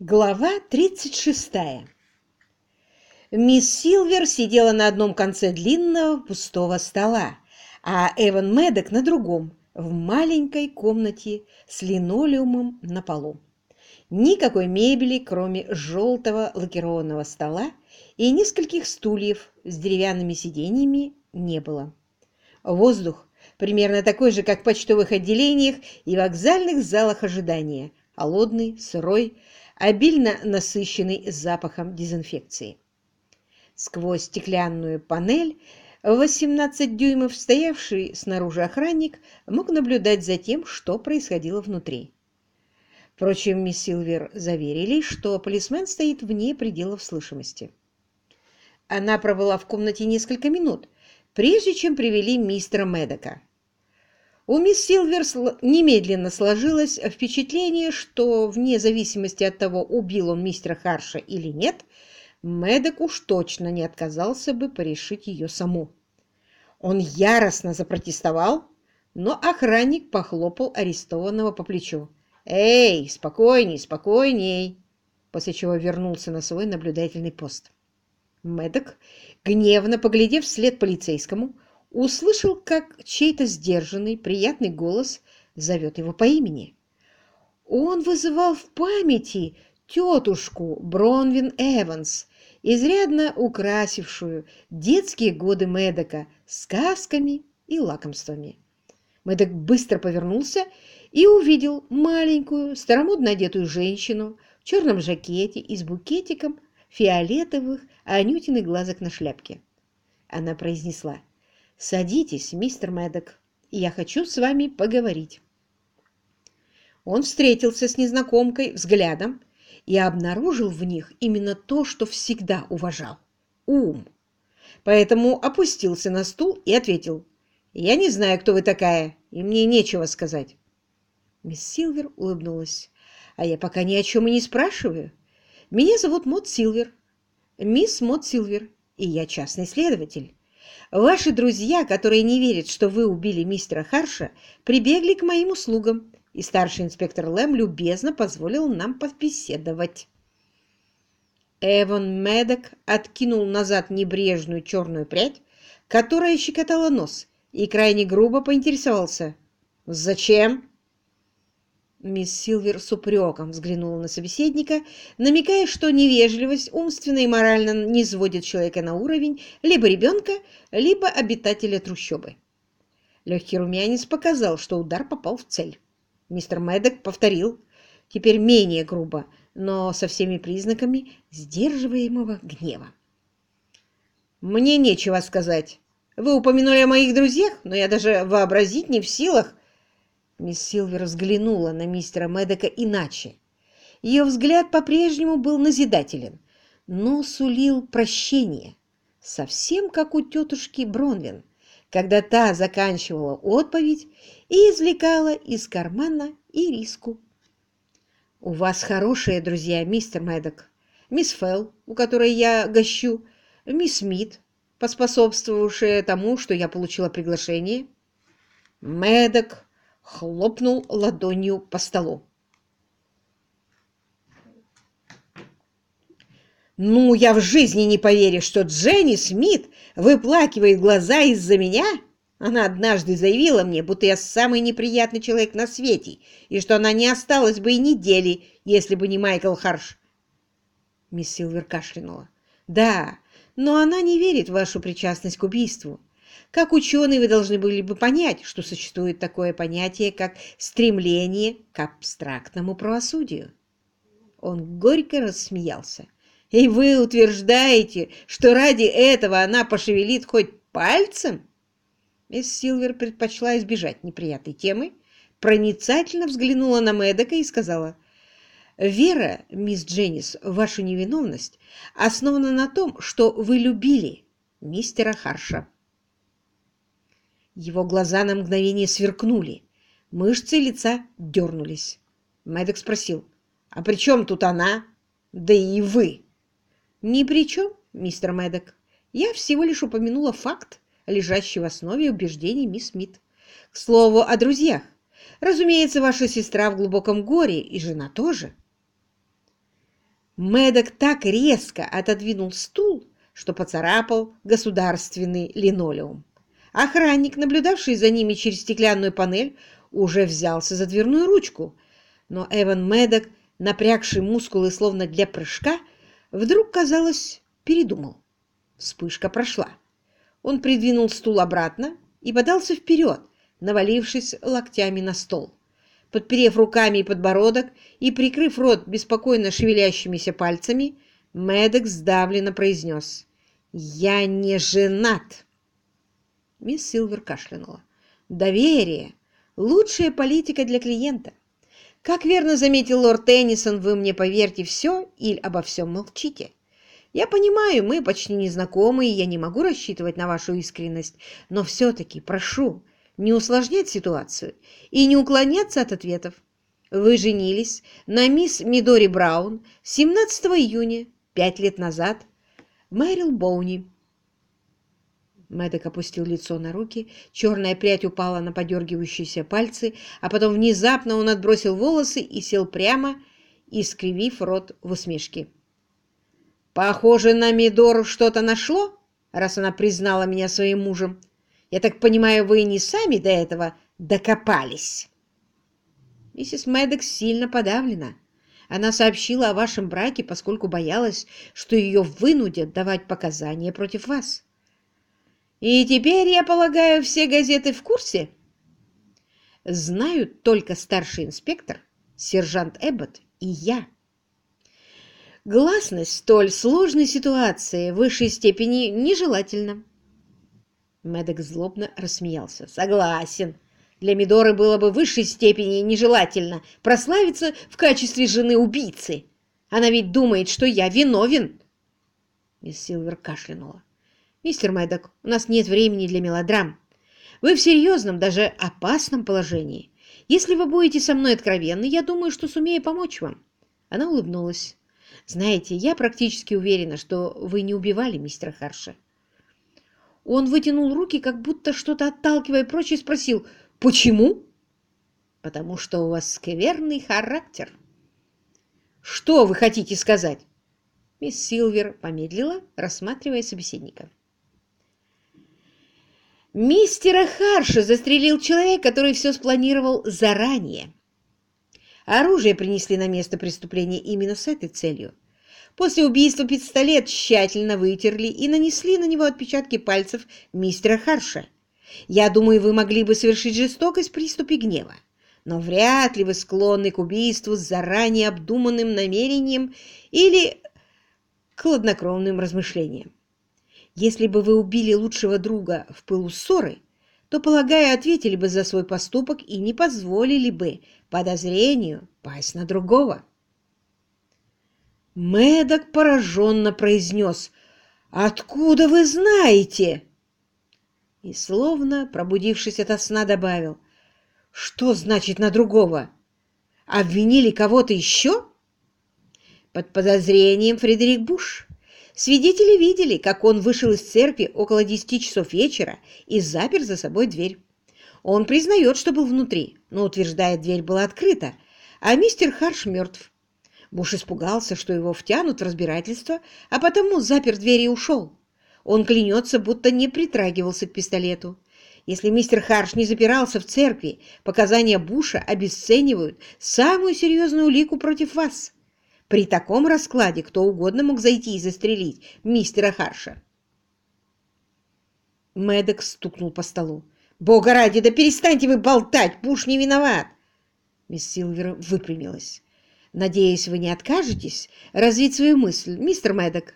Глава 36. Мисс Силвер сидела на одном конце длинного пустого стола, а Эван Медок на другом, в маленькой комнате с линолеумом на полу. Никакой мебели, кроме желтого лакированного стола и нескольких стульев с деревянными сиденьями, не было. Воздух примерно такой же, как в почтовых отделениях и вокзальных залах ожидания, холодный, сырой, обильно насыщенный запахом дезинфекции. Сквозь стеклянную панель 18 дюймов стоявший снаружи охранник мог наблюдать за тем, что происходило внутри. Впрочем, мисс Силвер заверили, что полисмен стоит вне пределов слышимости. Она пробыла в комнате несколько минут, прежде чем привели мистера Медока. У мисс Силверс немедленно сложилось впечатление, что вне зависимости от того, убил он мистера Харша или нет, Мэддок уж точно не отказался бы порешить ее саму. Он яростно запротестовал, но охранник похлопал арестованного по плечу. «Эй, спокойней, спокойней!» после чего вернулся на свой наблюдательный пост. Мэддок, гневно поглядев вслед полицейскому, услышал, как чей-то сдержанный, приятный голос зовет его по имени. Он вызывал в памяти тетушку Бронвин Эванс, изрядно украсившую детские годы Медока сказками и лакомствами. Медок быстро повернулся и увидел маленькую, старомодно одетую женщину в черном жакете и с букетиком фиолетовых анютиных глазок на шляпке. Она произнесла «Садитесь, мистер Мэддок, я хочу с вами поговорить». Он встретился с незнакомкой взглядом и обнаружил в них именно то, что всегда уважал – ум. Поэтому опустился на стул и ответил «Я не знаю, кто вы такая, и мне нечего сказать». Мисс Силвер улыбнулась. «А я пока ни о чем и не спрашиваю. Меня зовут Мот Силвер, мисс Мот Силвер, и я частный следователь. Ваши друзья, которые не верят, что вы убили мистера Харша, прибегли к моим услугам, и старший инспектор Лэм любезно позволил нам побеседовать. Эван Медок откинул назад небрежную черную прядь, которая щекотала нос, и крайне грубо поинтересовался. «Зачем?» Мисс Силвер с упреком взглянула на собеседника, намекая, что невежливость умственно и морально не сводит человека на уровень либо ребенка, либо обитателя трущобы. Легкий румянец показал, что удар попал в цель. Мистер Мэддок повторил, теперь менее грубо, но со всеми признаками сдерживаемого гнева. «Мне нечего сказать. Вы упомянули о моих друзьях, но я даже вообразить не в силах, Мисс Силвер взглянула на мистера Медока иначе. Ее взгляд по-прежнему был назидателен, но сулил прощение, совсем как у тетушки Бронвин, когда та заканчивала отповедь и извлекала из кармана ириску. «У вас хорошие друзья, мистер Медок. Мисс Фелл, у которой я гощу, мисс Смит, поспособствовавшая тому, что я получила приглашение». Медок хлопнул ладонью по столу. «Ну, я в жизни не поверю, что Дженни Смит выплакивает глаза из-за меня!» Она однажды заявила мне, будто я самый неприятный человек на свете, и что она не осталась бы и недели, если бы не Майкл Харш. Мисс Силвер кашлянула. «Да, но она не верит в вашу причастность к убийству. Как ученые вы должны были бы понять, что существует такое понятие, как стремление к абстрактному правосудию. Он горько рассмеялся. И вы утверждаете, что ради этого она пошевелит хоть пальцем? Мисс Силвер предпочла избежать неприятной темы, проницательно взглянула на Мэддока и сказала, «Вера, мисс Дженнис, вашу невиновность основана на том, что вы любили мистера Харша». Его глаза на мгновение сверкнули. Мышцы лица дернулись. Мэддок спросил, «А при чем тут она? Да и вы!» «Ни при чем, мистер Мэддок. Я всего лишь упомянула факт, лежащий в основе убеждений мисс Смит. К слову о друзьях. Разумеется, ваша сестра в глубоком горе, и жена тоже». Мэддок так резко отодвинул стул, что поцарапал государственный линолеум. Охранник, наблюдавший за ними через стеклянную панель, уже взялся за дверную ручку, но Эван Мэддок, напрягший мускулы словно для прыжка, вдруг, казалось, передумал. Вспышка прошла. Он придвинул стул обратно и подался вперед, навалившись локтями на стол. Подперев руками и подбородок и прикрыв рот беспокойно шевелящимися пальцами, Мэддок сдавленно произнес «Я не женат!» Мисс Силвер кашлянула. «Доверие — лучшая политика для клиента. Как верно заметил лорд Теннисон, вы мне поверьте все или обо всем молчите. Я понимаю, мы почти не знакомы, и я не могу рассчитывать на вашу искренность, но все-таки прошу не усложнять ситуацию и не уклоняться от ответов. Вы женились на мисс Мидори Браун 17 июня, пять лет назад, Мэрил Боуни. Мэддок опустил лицо на руки, черная прядь упала на подергивающиеся пальцы, а потом внезапно он отбросил волосы и сел прямо, искривив рот в усмешке. Похоже, на Мидору что-то нашло, раз она признала меня своим мужем. Я так понимаю, вы не сами до этого докопались. Миссис Мэддокс сильно подавлена. Она сообщила о вашем браке, поскольку боялась, что ее вынудят давать показания против вас. И теперь, я полагаю, все газеты в курсе? Знают только старший инспектор, сержант Эббот и я. Гласность столь сложной ситуации в высшей степени нежелательна. Мэддок злобно рассмеялся. Согласен. Для Мидоры было бы в высшей степени нежелательно прославиться в качестве жены убийцы. Она ведь думает, что я виновен. Мисс Силвер кашлянула. Мистер Мэддок, у нас нет времени для мелодрам. Вы в серьезном, даже опасном положении. Если вы будете со мной откровенны, я думаю, что сумею помочь вам. Она улыбнулась. Знаете, я практически уверена, что вы не убивали мистера Харша. Он вытянул руки, как будто что-то отталкивая прочь, и спросил, «Почему?» «Потому что у вас скверный характер». «Что вы хотите сказать?» Мисс Силвер помедлила, рассматривая собеседника. Мистера Харша застрелил человек, который все спланировал заранее. Оружие принесли на место преступления именно с этой целью. После убийства пистолет тщательно вытерли и нанесли на него отпечатки пальцев мистера Харша. Я думаю, вы могли бы совершить жестокость в приступе гнева, но вряд ли вы склонны к убийству с заранее обдуманным намерением или хладнокровным размышлением. Если бы вы убили лучшего друга в пылу ссоры, то, полагаю, ответили бы за свой поступок и не позволили бы подозрению пасть на другого. Мэддок пораженно произнес «Откуда вы знаете?» И, словно пробудившись ото сна, добавил «Что значит на другого? Обвинили кого-то еще?» Под подозрением Фредерик Буш. Свидетели видели, как он вышел из церкви около десяти часов вечера и запер за собой дверь. Он признает, что был внутри, но утверждает, дверь была открыта, а мистер Харш мертв. Буш испугался, что его втянут в разбирательство, а потому запер дверь и ушел. Он клянется, будто не притрагивался к пистолету. Если мистер Харш не запирался в церкви, показания Буша обесценивают самую серьезную улику против вас. При таком раскладе кто угодно мог зайти и застрелить мистера Харша. Мэддок стукнул по столу. «Бога ради, да перестаньте вы болтать! Пуш не виноват!» Мисс Силвер выпрямилась. «Надеюсь, вы не откажетесь развить свою мысль, мистер Мэддок?»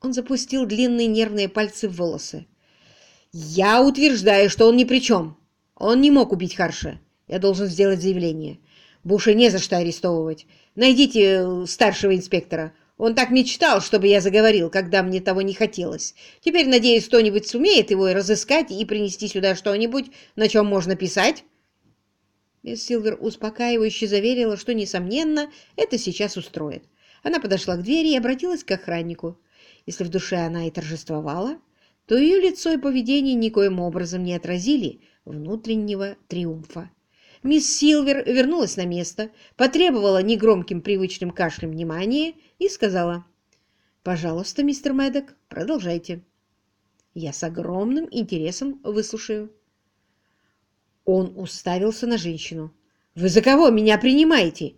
Он запустил длинные нервные пальцы в волосы. «Я утверждаю, что он ни при чем. Он не мог убить Харша. Я должен сделать заявление. Буша не за что арестовывать. Найдите э, старшего инспектора. Он так мечтал, чтобы я заговорил, когда мне того не хотелось. Теперь, надеюсь, кто-нибудь сумеет его разыскать и принести сюда что-нибудь, на чем можно писать?» Мисс Силвер успокаивающе заверила, что, несомненно, это сейчас устроит. Она подошла к двери и обратилась к охраннику. Если в душе она и торжествовала, то ее лицо и поведение никоим образом не отразили внутреннего триумфа. Мисс Силвер вернулась на место, потребовала негромким привычным кашлем внимания и сказала, «Пожалуйста, мистер Мэддок, продолжайте. Я с огромным интересом выслушаю». Он уставился на женщину. «Вы за кого меня принимаете?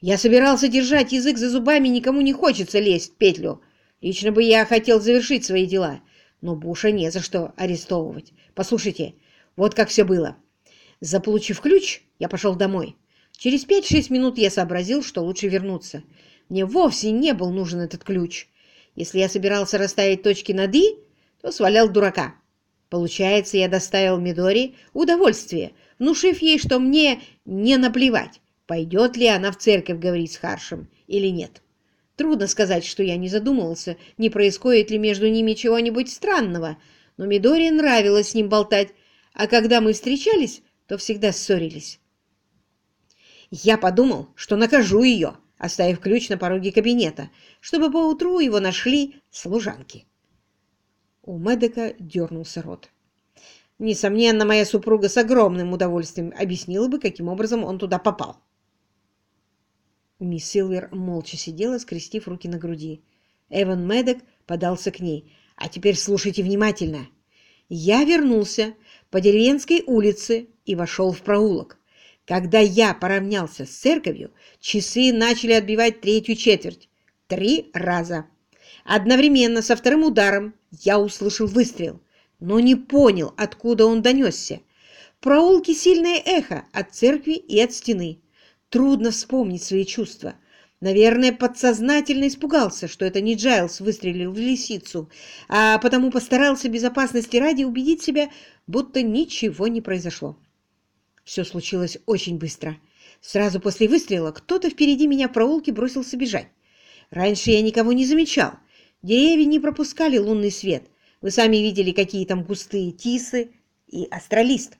Я собирался держать язык за зубами, никому не хочется лезть в петлю. Лично бы я хотел завершить свои дела, но Буша не за что арестовывать. Послушайте, вот как все было. Заполучив ключ, я пошел домой. Через пять-шесть минут я сообразил, что лучше вернуться. Мне вовсе не был нужен этот ключ. Если я собирался расставить точки над «и», то свалял дурака. Получается, я доставил Мидори удовольствие, внушив ей, что мне не наплевать, пойдет ли она в церковь говорить с Харшем или нет. Трудно сказать, что я не задумывался, не происходит ли между ними чего-нибудь странного, но Мидори нравилось с ним болтать, а когда мы встречались, то всегда ссорились. Я подумал, что накажу ее, оставив ключ на пороге кабинета, чтобы поутру его нашли служанки. У Медека дернулся рот. Несомненно, моя супруга с огромным удовольствием объяснила бы, каким образом он туда попал. Мисс Силвер молча сидела, скрестив руки на груди. Эван Медек подался к ней. «А теперь слушайте внимательно. Я вернулся по деревенской улице и вошел в проулок. Когда я поравнялся с церковью, часы начали отбивать третью четверть. Три раза. Одновременно со вторым ударом я услышал выстрел, но не понял, откуда он донесся. В проулке сильное эхо от церкви и от стены. Трудно вспомнить свои чувства. Наверное, подсознательно испугался, что это не Джайлз выстрелил в лисицу, а потому постарался безопасности ради убедить себя, будто ничего не произошло. Все случилось очень быстро. Сразу после выстрела кто-то впереди меня в проулке бросился бежать. Раньше я никого не замечал, Деревья не пропускали лунный свет. Вы сами видели, какие там густые тисы и астролист.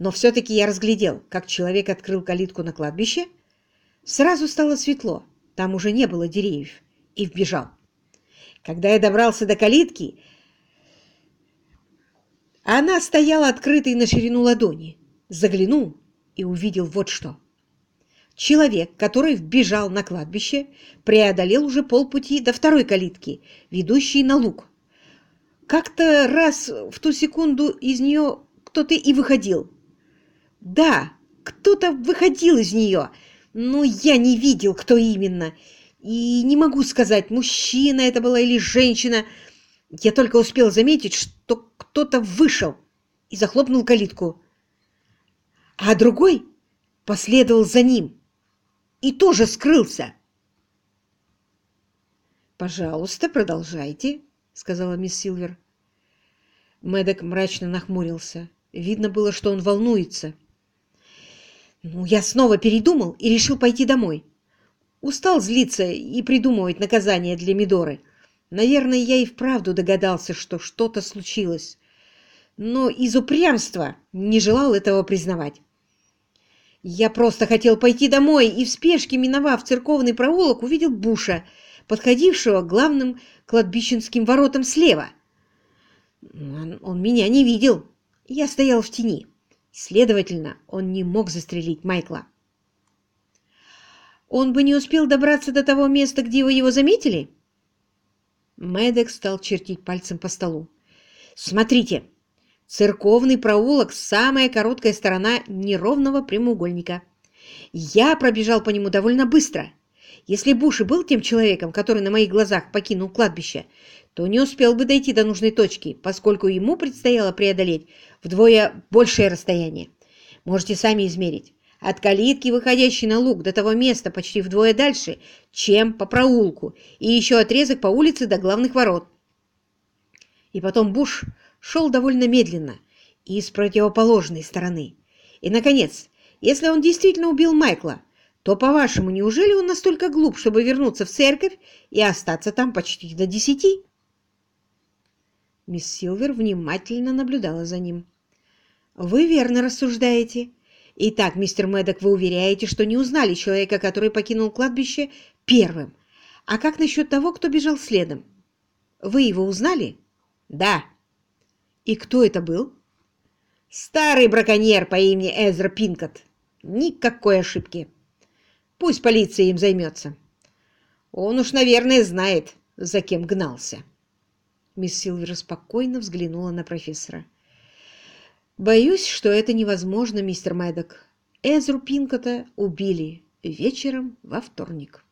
Но все-таки я разглядел, как человек открыл калитку на кладбище. Сразу стало светло, там уже не было деревьев, и вбежал. Когда я добрался до калитки, она стояла открытой на ширину ладони. Заглянул и увидел вот что. Человек, который вбежал на кладбище, преодолел уже полпути до второй калитки, ведущей на луг. Как-то раз в ту секунду из нее кто-то и выходил. Да, кто-то выходил из нее, но я не видел, кто именно. И не могу сказать, мужчина это была или женщина. Я только успел заметить, что кто-то вышел и захлопнул калитку. А другой последовал за ним и тоже скрылся. «Пожалуйста, продолжайте», — сказала мисс Силвер. Мэддок мрачно нахмурился. Видно было, что он волнуется. «Ну, я снова передумал и решил пойти домой. Устал злиться и придумывать наказание для Мидоры. Наверное, я и вправду догадался, что что-то случилось. Но из упрямства не желал этого признавать. Я просто хотел пойти домой и в спешке, миновав церковный проулок, увидел Буша, подходившего к главным кладбищенским воротам слева. Он, меня не видел. Я стоял в тени. Следовательно, он не мог застрелить Майкла. Он бы не успел добраться до того места, где вы его заметили? Мэддок стал чертить пальцем по столу. «Смотрите, Церковный проулок – самая короткая сторона неровного прямоугольника. Я пробежал по нему довольно быстро. Если Буш и был тем человеком, который на моих глазах покинул кладбище, то не успел бы дойти до нужной точки, поскольку ему предстояло преодолеть вдвое большее расстояние. Можете сами измерить. От калитки, выходящей на луг, до того места почти вдвое дальше, чем по проулку, и еще отрезок по улице до главных ворот. И потом Буш шел довольно медленно и с противоположной стороны. И, наконец, если он действительно убил Майкла, то, по-вашему, неужели он настолько глуп, чтобы вернуться в церковь и остаться там почти до десяти? Мисс Силвер внимательно наблюдала за ним. «Вы верно рассуждаете. Итак, мистер Мэддок, вы уверяете, что не узнали человека, который покинул кладбище первым. А как насчет того, кто бежал следом? Вы его узнали?» «Да», и кто это был? Старый браконьер по имени Эзра Пинкот. Никакой ошибки. Пусть полиция им займется. Он уж, наверное, знает, за кем гнался. Мисс Силвер спокойно взглянула на профессора. «Боюсь, что это невозможно, мистер Мэддок. Эзру Пинкота убили вечером во вторник».